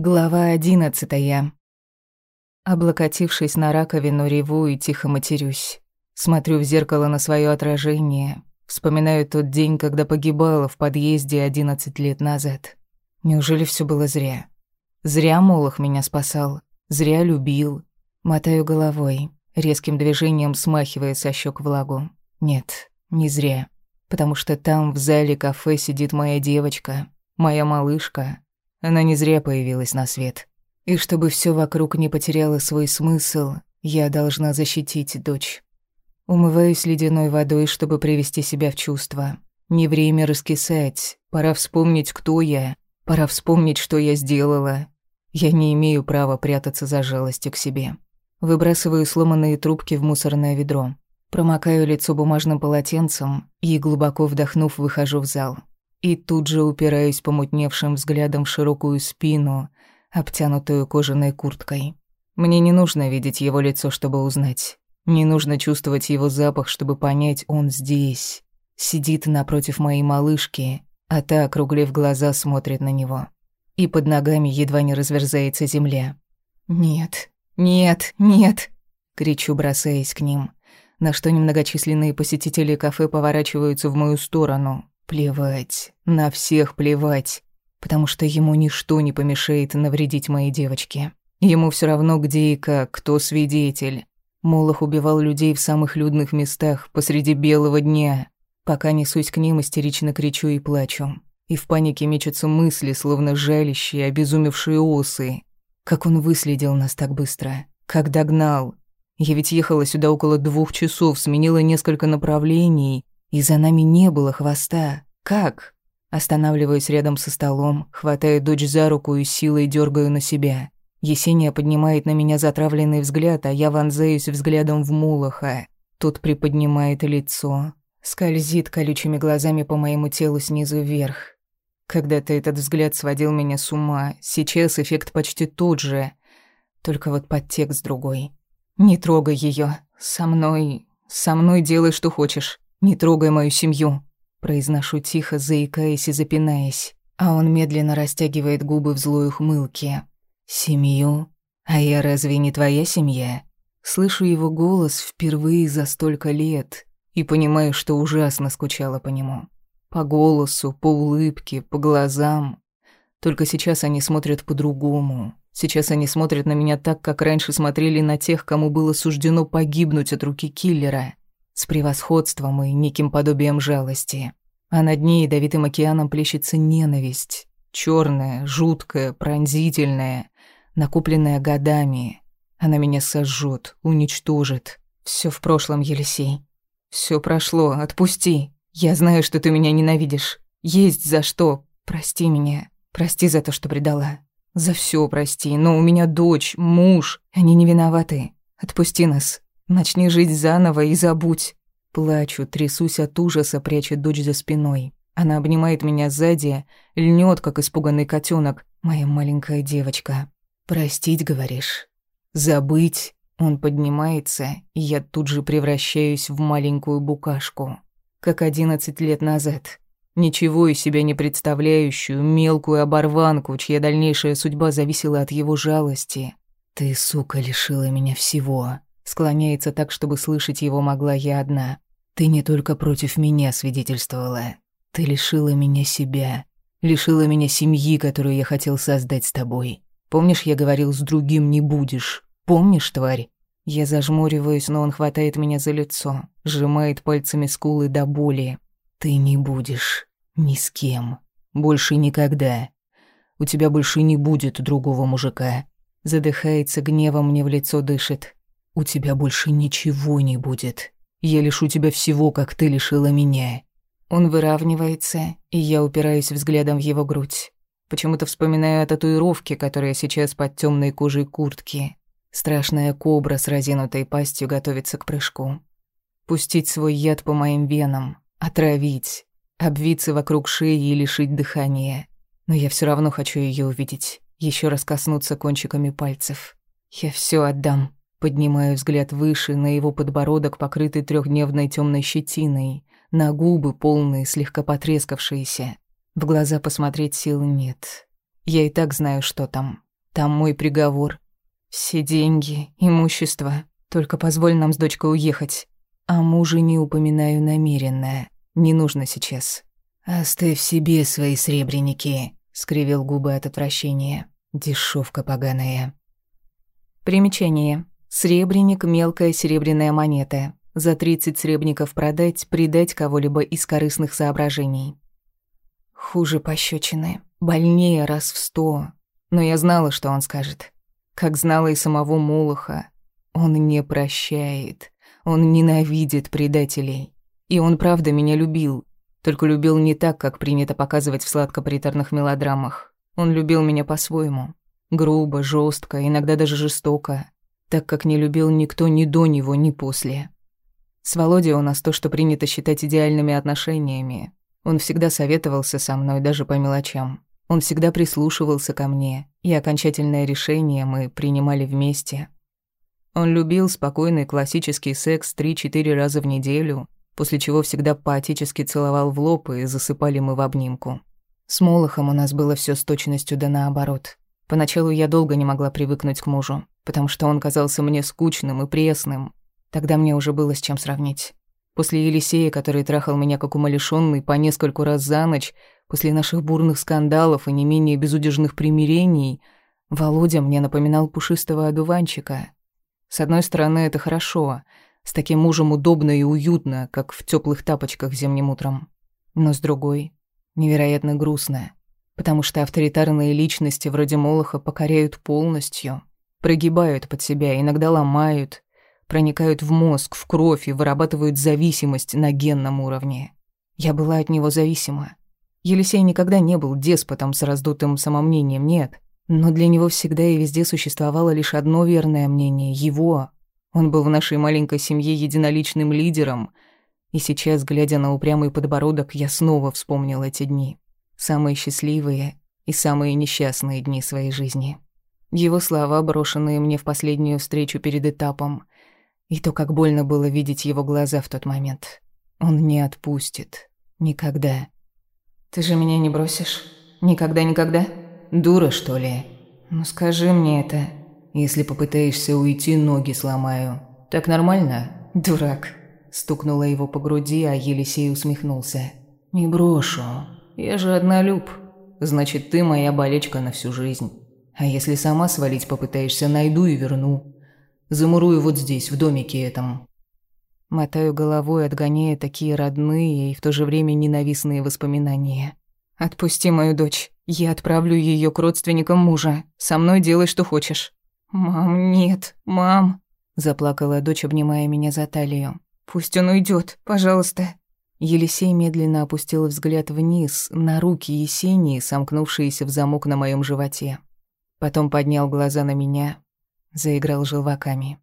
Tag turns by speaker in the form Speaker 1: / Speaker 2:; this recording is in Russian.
Speaker 1: Глава одиннадцатая. Облокотившись на раковину, реву и тихо матерюсь. Смотрю в зеркало на свое отражение. Вспоминаю тот день, когда погибала в подъезде одиннадцать лет назад. Неужели все было зря? Зря Молох меня спасал. Зря любил. Мотаю головой, резким движением смахивая со щек влагу. Нет, не зря. Потому что там, в зале кафе, сидит моя девочка, моя малышка, она не зря появилась на свет. И чтобы все вокруг не потеряло свой смысл, я должна защитить дочь. Умываюсь ледяной водой, чтобы привести себя в чувство. Не время раскисать, пора вспомнить, кто я, пора вспомнить, что я сделала. Я не имею права прятаться за жалостью к себе. Выбрасываю сломанные трубки в мусорное ведро. Промокаю лицо бумажным полотенцем и, глубоко вдохнув, выхожу в зал. И тут же упираюсь помутневшим взглядом в широкую спину, обтянутую кожаной курткой. Мне не нужно видеть его лицо, чтобы узнать. Не нужно чувствовать его запах, чтобы понять, он здесь. Сидит напротив моей малышки, а та, округлив глаза, смотрит на него. И под ногами едва не разверзается земля. «Нет, нет, нет!» — кричу, бросаясь к ним, на что немногочисленные посетители кафе поворачиваются в мою сторону, Плевать, на всех плевать, потому что ему ничто не помешает навредить моей девочке. Ему все равно где и как, кто свидетель. Молох убивал людей в самых людных местах посреди белого дня. Пока несусь к ним, истерично кричу и плачу. И в панике мечутся мысли, словно жалящие, обезумевшие осы. Как он выследил нас так быстро? Как догнал? Я ведь ехала сюда около двух часов, сменила несколько направлений, и за нами не было хвоста. Как? Останавливаюсь рядом со столом, хватаю дочь за руку и силой дергаю на себя. Есения поднимает на меня затравленный взгляд, а я вонзаюсь взглядом в Мулаха. Тот приподнимает лицо, скользит колючими глазами по моему телу снизу вверх. Когда-то этот взгляд сводил меня с ума, сейчас эффект почти тот же, только вот подтекст другой. «Не трогай ее, Со мной... Со мной делай, что хочешь. Не трогай мою семью. Произношу тихо, заикаясь и запинаясь, а он медленно растягивает губы в злой ухмылке. «Семью? А я разве не твоя семья?» Слышу его голос впервые за столько лет и понимаю, что ужасно скучала по нему. По голосу, по улыбке, по глазам. Только сейчас они смотрят по-другому. Сейчас они смотрят на меня так, как раньше смотрели на тех, кому было суждено погибнуть от руки киллера с превосходством и неким подобием жалости. А над ней ядовитым океаном плещется ненависть. черная, жуткая, пронзительная, накупленная годами. Она меня сожжет, уничтожит. Все в прошлом, Елисей. Все прошло, отпусти. Я знаю, что ты меня ненавидишь. Есть за что. Прости меня. Прости за то, что предала. За все прости, но у меня дочь, муж. Они не виноваты. Отпусти нас. Начни жить заново и забудь. Плачу, трясусь от ужаса, пряча дочь за спиной. Она обнимает меня сзади, льнет, как испуганный котенок. Моя маленькая девочка. Простить, говоришь? Забыть? Он поднимается, и я тут же превращаюсь в маленькую букашку. Как одиннадцать лет назад. Ничего из себя не представляющую, мелкую оборванку, чья дальнейшая судьба зависела от его жалости. Ты, сука, лишила меня всего. Склоняется так, чтобы слышать его могла я одна. «Ты не только против меня свидетельствовала. Ты лишила меня себя. Лишила меня семьи, которую я хотел создать с тобой. Помнишь, я говорил, с другим не будешь? Помнишь, тварь?» Я зажмуриваюсь, но он хватает меня за лицо, сжимает пальцами скулы до боли. «Ты не будешь. Ни с кем. Больше никогда. У тебя больше не будет другого мужика». Задыхается гневом, мне в лицо дышит. У тебя больше ничего не будет. Я лишу тебя всего, как ты лишила меня». Он выравнивается, и я упираюсь взглядом в его грудь. Почему-то вспоминаю о татуировке, которая сейчас под темной кожей куртки. Страшная кобра с разинутой пастью готовится к прыжку. Пустить свой яд по моим венам, отравить, обвиться вокруг шеи и лишить дыхания. Но я все равно хочу ее увидеть, еще раз коснуться кончиками пальцев. Я все отдам. Поднимаю взгляд выше, на его подбородок, покрытый трехдневной темной щетиной, на губы, полные, слегка потрескавшиеся. В глаза посмотреть сил нет. Я и так знаю, что там. Там мой приговор. Все деньги, имущество. Только позволь нам с дочкой уехать. А муже не упоминаю намеренно. Не нужно сейчас. Оставь себе свои сребреники, скривил губы от отвращения. Дешевка поганая. Примечание. Сребреник – мелкая серебряная монета. За 30 сребников продать, предать кого-либо из корыстных соображений. Хуже пощечины. Больнее раз в сто. Но я знала, что он скажет. Как знала и самого Молоха. Он не прощает. Он ненавидит предателей. И он правда меня любил. Только любил не так, как принято показывать в сладкоприторных мелодрамах. Он любил меня по-своему. Грубо, жестко, иногда даже жестоко. Так как не любил никто ни до него, ни после. С Володей у нас то, что принято считать идеальными отношениями. Он всегда советовался со мной даже по мелочам. Он всегда прислушивался ко мне, и окончательное решение мы принимали вместе. Он любил спокойный классический секс 3-4 раза в неделю, после чего всегда поотечески целовал в лоб и засыпали мы в обнимку. С Молохом у нас было все с точностью да наоборот. Поначалу я долго не могла привыкнуть к мужу, потому что он казался мне скучным и пресным. Тогда мне уже было с чем сравнить. После Елисея, который трахал меня как умалишённый по нескольку раз за ночь, после наших бурных скандалов и не менее безудержных примирений, Володя мне напоминал пушистого одуванчика. С одной стороны, это хорошо. С таким мужем удобно и уютно, как в теплых тапочках зимним утром. Но с другой, невероятно грустно. Потому что авторитарные личности вроде Молоха покоряют полностью, прогибают под себя, иногда ломают, проникают в мозг, в кровь и вырабатывают зависимость на генном уровне. Я была от него зависима. Елисей никогда не был деспотом с раздутым самомнением, нет. Но для него всегда и везде существовало лишь одно верное мнение — его. Он был в нашей маленькой семье единоличным лидером. И сейчас, глядя на упрямый подбородок, я снова вспомнил эти дни. Самые счастливые и самые несчастные дни своей жизни. Его слова, брошенные мне в последнюю встречу перед этапом — и то, как больно было видеть его глаза в тот момент. Он не отпустит. Никогда. «Ты же меня не бросишь? Никогда-никогда? Дура, что ли? Ну скажи мне это. Если попытаешься уйти, ноги сломаю. Так нормально? Дурак». Стукнула его по груди, а Елисей усмехнулся. «Не брошу. Я же однолюб. Значит, ты моя болечка на всю жизнь. А если сама свалить попытаешься, найду и верну. Замурую вот здесь, в домике этом». Мотаю головой, отгоняя такие родные и в то же время ненавистные воспоминания. «Отпусти мою дочь. Я отправлю ее к родственникам мужа. Со мной делай, что хочешь». «Мам, нет, мам», — заплакала дочь, обнимая меня за талию. «Пусть он уйдет, пожалуйста». Елисей медленно опустил взгляд вниз, на руки Есении, сомкнувшиеся в замок на моем животе. Потом поднял глаза на меня, заиграл желваками.